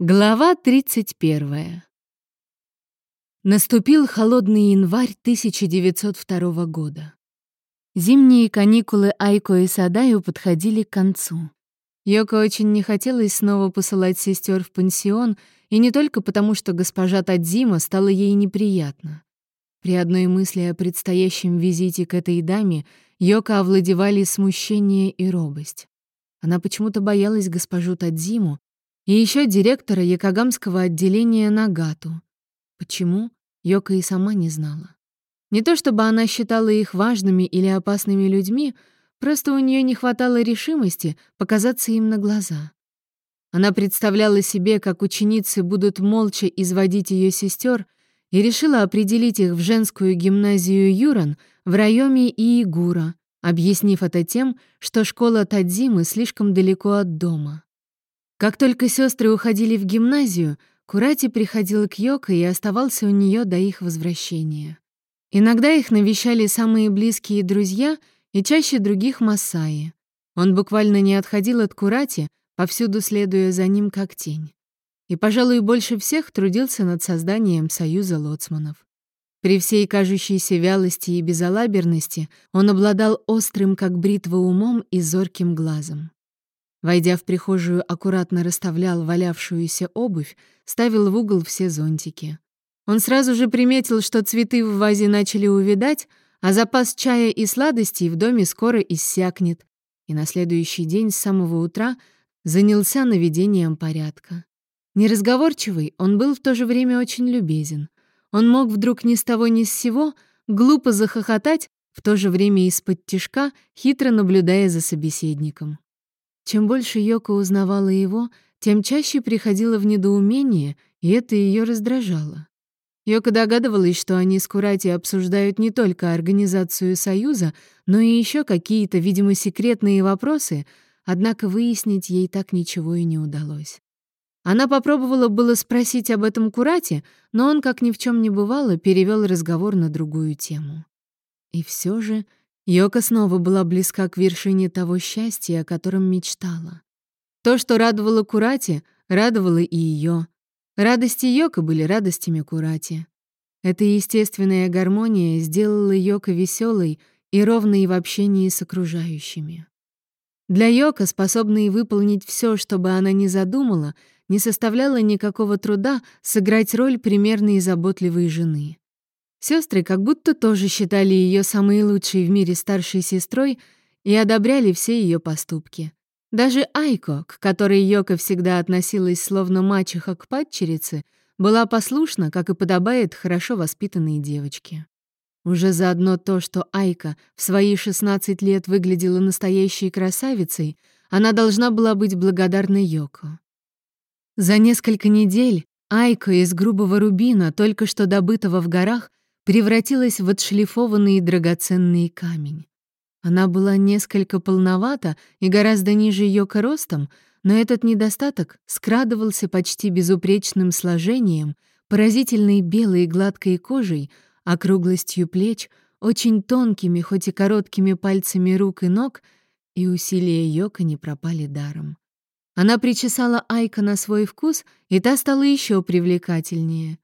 Глава 31. Наступил холодный январь 1902 года. Зимние каникулы Айко и Садаю подходили к концу. Йоко очень не хотелось снова посылать сестер в пансион, и не только потому, что госпожа Тадзима стала ей неприятна. При одной мысли о предстоящем визите к этой даме Йоко овладевали смущение и робость. Она почему-то боялась госпожу Тадзиму, и еще директора Якогамского отделения Нагату. Почему? Йока и сама не знала. Не то чтобы она считала их важными или опасными людьми, просто у нее не хватало решимости показаться им на глаза. Она представляла себе, как ученицы будут молча изводить ее сестер, и решила определить их в женскую гимназию Юран в районе Иигура, объяснив это тем, что школа Тадзимы слишком далеко от дома. Как только сестры уходили в гимназию, Курати приходил к Йоко и оставался у нее до их возвращения. Иногда их навещали самые близкие друзья и чаще других Масаи. Он буквально не отходил от Курати, повсюду следуя за ним как тень. И, пожалуй, больше всех трудился над созданием союза лоцманов. При всей кажущейся вялости и безалаберности он обладал острым, как бритва, умом и зорким глазом. Войдя в прихожую, аккуратно расставлял валявшуюся обувь, ставил в угол все зонтики. Он сразу же приметил, что цветы в вазе начали увядать, а запас чая и сладостей в доме скоро иссякнет, и на следующий день с самого утра занялся наведением порядка. Неразговорчивый, он был в то же время очень любезен. Он мог вдруг ни с того ни с сего глупо захохотать, в то же время из-под тишка, хитро наблюдая за собеседником. Чем больше Йока узнавала его, тем чаще приходила в недоумение, и это ее раздражало. Йока догадывалась, что они с Курати обсуждают не только организацию Союза, но и еще какие-то, видимо, секретные вопросы, однако выяснить ей так ничего и не удалось. Она попробовала было спросить об этом Курати, но он, как ни в чем не бывало, перевел разговор на другую тему. И все же Йока снова была близка к вершине того счастья, о котором мечтала. То, что радовало Курати, радовало и ее. Радости Йока были радостями Курати. Эта естественная гармония сделала Йока веселой и ровной в общении с окружающими. Для Йока, способной выполнить все, что бы она ни задумала, не составляло никакого труда сыграть роль примерной и заботливой жены. Сестры как будто тоже считали ее самой лучшей в мире старшей сестрой и одобряли все ее поступки. Даже Айко, к которой Йока всегда относилась словно мачеха к падчерице, была послушна, как и подобает хорошо воспитанной девочке. Уже заодно то, что Айка в свои 16 лет выглядела настоящей красавицей, она должна была быть благодарна Йоко. За несколько недель Айка из грубого рубина, только что добытого в горах, превратилась в отшлифованный драгоценный камень. Она была несколько полновата и гораздо ниже Йока ростом, но этот недостаток скрадывался почти безупречным сложением, поразительной белой гладкой кожей, округлостью плеч, очень тонкими, хоть и короткими пальцами рук и ног, и усилия Йока не пропали даром. Она причесала Айка на свой вкус, и та стала еще привлекательнее.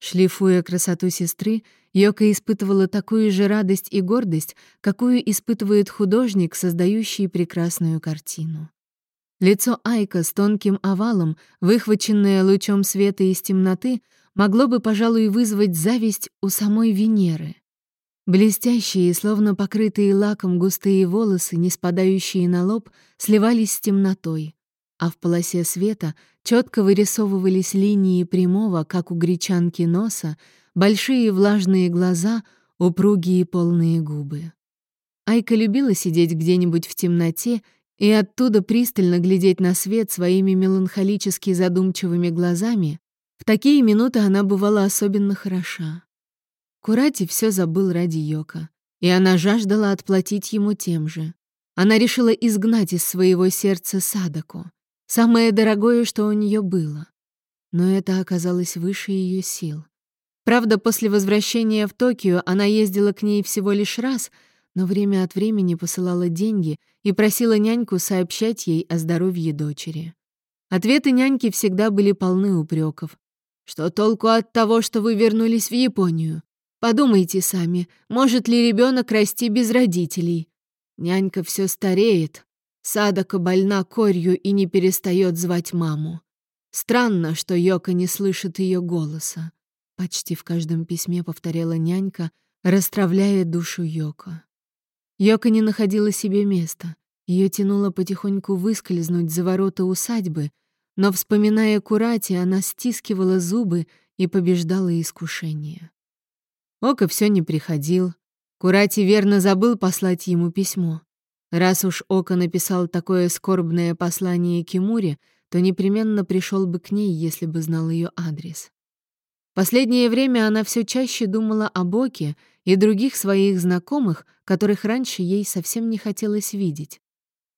Шлифуя красоту сестры, Йока испытывала такую же радость и гордость, какую испытывает художник, создающий прекрасную картину. Лицо Айка с тонким овалом, выхваченное лучом света из темноты, могло бы, пожалуй, вызвать зависть у самой Венеры. Блестящие, словно покрытые лаком густые волосы, не спадающие на лоб, сливались с темнотой, а в полосе света четко вырисовывались линии прямого, как у гречанки, носа, большие влажные глаза, упругие полные губы. Айка любила сидеть где-нибудь в темноте и оттуда пристально глядеть на свет своими меланхолически задумчивыми глазами. В такие минуты она бывала особенно хороша. Курати все забыл ради Йока, и она жаждала отплатить ему тем же. Она решила изгнать из своего сердца Садаку, самое дорогое, что у нее было. Но это оказалось выше ее сил. Правда, после возвращения в Токио она ездила к ней всего лишь раз, но время от времени посылала деньги и просила няньку сообщать ей о здоровье дочери. Ответы няньки всегда были полны упреков. «Что толку от того, что вы вернулись в Японию? Подумайте сами, может ли ребенок расти без родителей? Нянька все стареет. Садака больна корью и не перестает звать маму. Странно, что Йока не слышит ее голоса. Почти в каждом письме повторяла нянька, расстравляя душу Йоко. Йока не находила себе места. Ее тянуло потихоньку выскользнуть за ворота усадьбы, но, вспоминая Курати, она стискивала зубы и побеждала искушение. Ока все не приходил. Курати верно забыл послать ему письмо. Раз уж Ока написал такое скорбное послание Кимуре, то непременно пришел бы к ней, если бы знал ее адрес. Последнее время она все чаще думала о Боке и других своих знакомых, которых раньше ей совсем не хотелось видеть.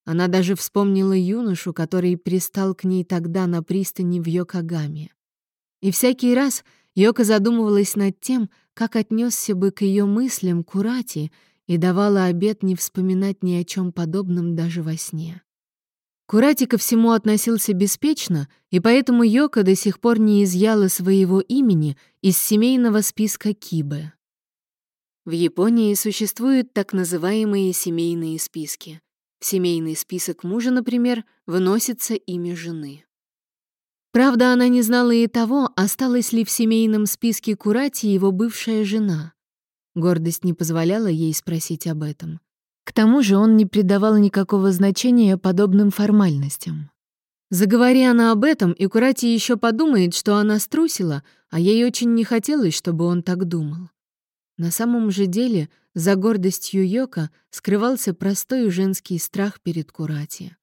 Она даже вспомнила юношу, который пристал к ней тогда на пристани в Йокогаме. И всякий раз Йока задумывалась над тем, как отнесся бы к ее мыслям Курати и давала обет не вспоминать ни о чем подобном даже во сне. Курати ко всему относился беспечно, и поэтому Йока до сих пор не изъяла своего имени из семейного списка Кибе. В Японии существуют так называемые семейные списки — в семейный список мужа, например, выносится имя жены. Правда, она не знала и того, осталась ли в семейном списке Курати его бывшая жена. Гордость не позволяла ей спросить об этом. К тому же он не придавал никакого значения подобным формальностям. Заговори она об этом, и Курати еще подумает, что она струсила, а ей очень не хотелось, чтобы он так думал. На самом же деле за гордостью Йока скрывался простой женский страх перед Курати.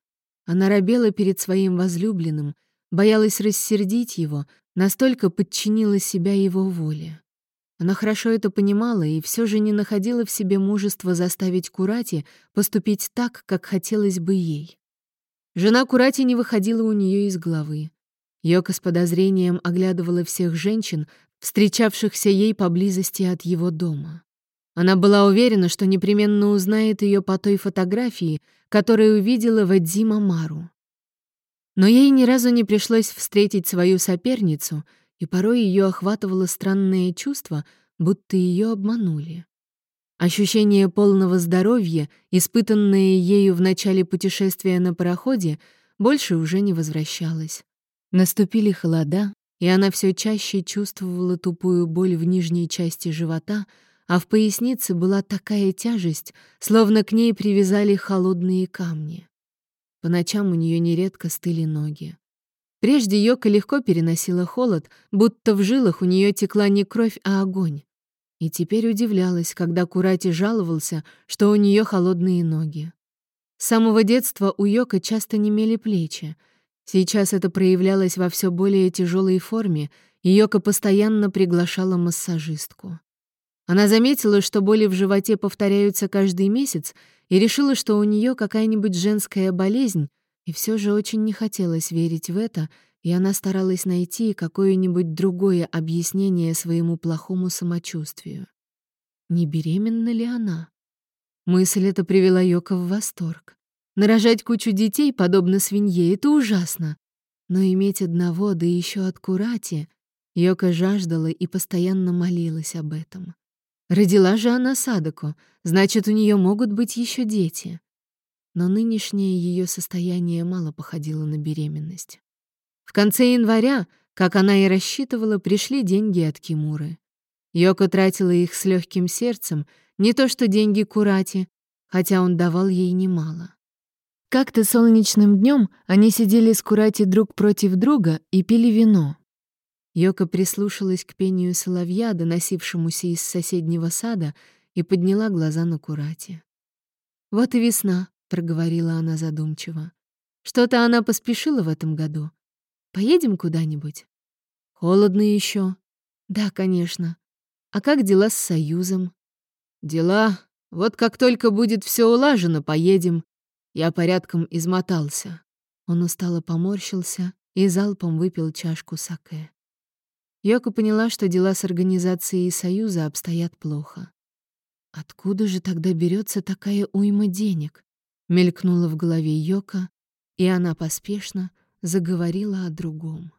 Она робела перед своим возлюбленным, боялась рассердить его, настолько подчинила себя его воле. Она хорошо это понимала и все же не находила в себе мужества заставить Курати поступить так, как хотелось бы ей. Жена Курати не выходила у нее из головы. Йока с подозрением оглядывала всех женщин, встречавшихся ей поблизости от его дома. Она была уверена, что непременно узнает ее по той фотографии, которую увидела в Мару. Но ей ни разу не пришлось встретить свою соперницу, и порой ее охватывало странное чувство, будто ее обманули. Ощущение полного здоровья, испытанное ею в начале путешествия на пароходе, больше уже не возвращалось. Наступили холода, и она все чаще чувствовала тупую боль в нижней части живота — а в пояснице была такая тяжесть, словно к ней привязали холодные камни. По ночам у нее нередко стыли ноги. Прежде Йока легко переносила холод, будто в жилах у нее текла не кровь, а огонь. И теперь удивлялась, когда Курати жаловался, что у нее холодные ноги. С самого детства у Йока часто немели плечи. Сейчас это проявлялось во все более тяжелой форме, и Йока постоянно приглашала массажистку. Она заметила, что боли в животе повторяются каждый месяц, и решила, что у нее какая-нибудь женская болезнь, и все же очень не хотелось верить в это, и она старалась найти какое-нибудь другое объяснение своему плохому самочувствию. Не беременна ли она? Мысль эта привела Йока в восторг. Нарожать кучу детей, подобно свинье, — это ужасно. Но иметь одного, да еще от Курати, Йока жаждала и постоянно молилась об этом. Родила же она Садаку, значит, у нее могут быть еще дети. Но нынешнее ее состояние мало походило на беременность. В конце января, как она и рассчитывала, пришли деньги от Кимуры. Йоко тратила их с легким сердцем, не то что деньги Курати, хотя он давал ей немало. Как-то солнечным днем они сидели с Курати друг против друга и пили вино. Йока прислушалась к пению соловья, доносившемуся из соседнего сада, и подняла глаза на Курати. «Вот и весна», — проговорила она задумчиво. «Что-то она поспешила в этом году. Поедем куда-нибудь?» «Холодно еще. «Да, конечно. А как дела с Союзом?» «Дела? Вот как только будет все улажено, поедем. Я порядком измотался». Он устало поморщился и залпом выпил чашку саке. Йоко поняла, что дела с организацией Союза обстоят плохо. «Откуда же тогда берется такая уйма денег?» — мелькнула в голове Йока, и она поспешно, заговорила о другом.